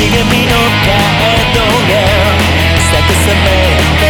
苦みのカードが逆さまやった